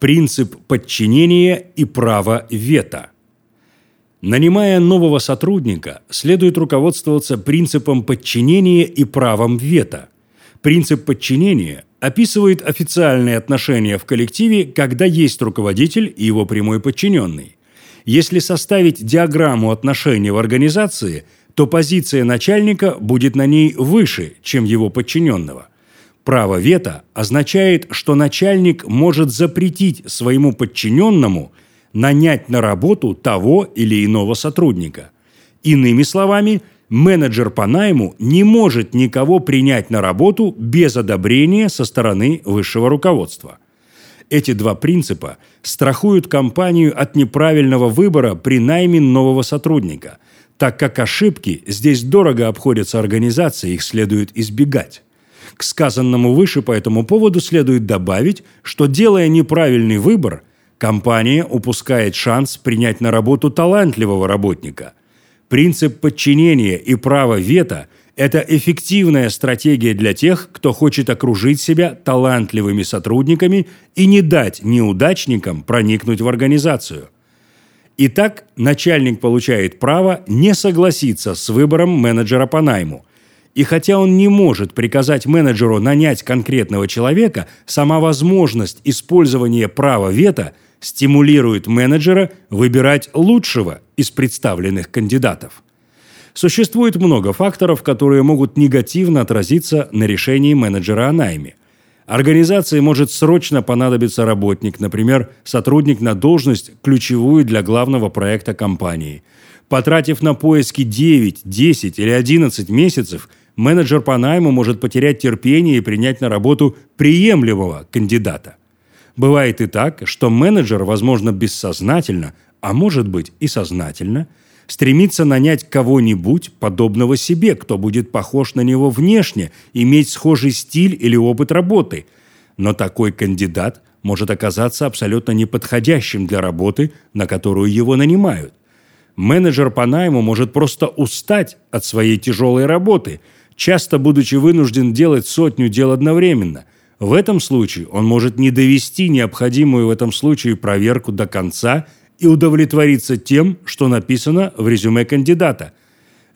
принцип подчинения и право вето. Нанимая нового сотрудника, следует руководствоваться принципом подчинения и правом вето. Принцип подчинения описывает официальные отношения в коллективе, когда есть руководитель и его прямой подчиненный. Если составить диаграмму отношений в организации, то позиция начальника будет на ней выше, чем его подчиненного. Право вето означает, что начальник может запретить своему подчиненному нанять на работу того или иного сотрудника. Иными словами, менеджер по найму не может никого принять на работу без одобрения со стороны высшего руководства. Эти два принципа страхуют компанию от неправильного выбора при найме нового сотрудника, так как ошибки здесь дорого обходятся организации, их следует избегать. К сказанному выше по этому поводу следует добавить, что делая неправильный выбор, компания упускает шанс принять на работу талантливого работника. Принцип подчинения и право вето – это эффективная стратегия для тех, кто хочет окружить себя талантливыми сотрудниками и не дать неудачникам проникнуть в организацию. Итак, начальник получает право не согласиться с выбором менеджера по найму – и хотя он не может приказать менеджеру нанять конкретного человека, сама возможность использования права вето стимулирует менеджера выбирать лучшего из представленных кандидатов. Существует много факторов, которые могут негативно отразиться на решении менеджера о найме. Организации может срочно понадобиться работник, например, сотрудник на должность, ключевую для главного проекта компании. Потратив на поиски 9, 10 или 11 месяцев – менеджер по найму может потерять терпение и принять на работу приемлемого кандидата. Бывает и так, что менеджер, возможно, бессознательно, а может быть и сознательно, стремится нанять кого-нибудь подобного себе, кто будет похож на него внешне, иметь схожий стиль или опыт работы. Но такой кандидат может оказаться абсолютно неподходящим для работы, на которую его нанимают. Менеджер по найму может просто устать от своей тяжелой работы – часто будучи вынужден делать сотню дел одновременно. В этом случае он может не довести необходимую в этом случае проверку до конца и удовлетвориться тем, что написано в резюме кандидата.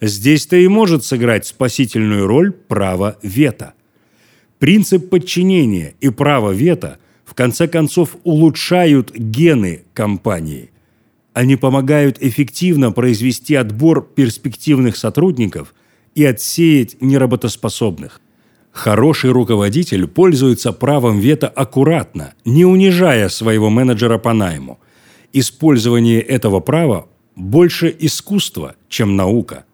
Здесь-то и может сыграть спасительную роль право вето. Принцип подчинения и право вето в конце концов улучшают гены компании. Они помогают эффективно произвести отбор перспективных сотрудников – и отсеять неработоспособных. Хороший руководитель пользуется правом вето аккуратно, не унижая своего менеджера по найму. Использование этого права больше искусство, чем наука.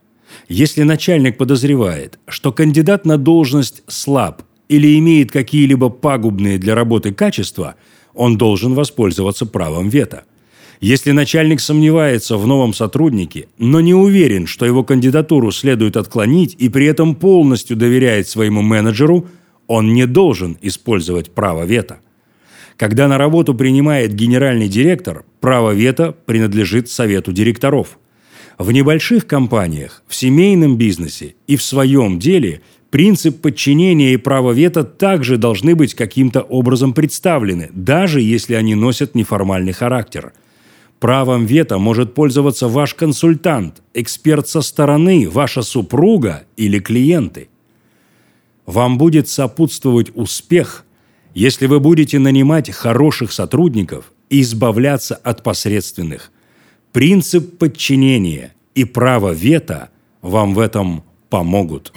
Если начальник подозревает, что кандидат на должность слаб или имеет какие-либо пагубные для работы качества, он должен воспользоваться правом вето. Если начальник сомневается в новом сотруднике, но не уверен, что его кандидатуру следует отклонить и при этом полностью доверяет своему менеджеру, он не должен использовать право вето. Когда на работу принимает генеральный директор, право вето принадлежит совету директоров. В небольших компаниях, в семейном бизнесе и в своем деле принцип подчинения и право вето также должны быть каким-то образом представлены, даже если они носят неформальный характер – Правом вето может пользоваться ваш консультант, эксперт со стороны, ваша супруга или клиенты. Вам будет сопутствовать успех, если вы будете нанимать хороших сотрудников и избавляться от посредственных. Принцип подчинения и право вето вам в этом помогут.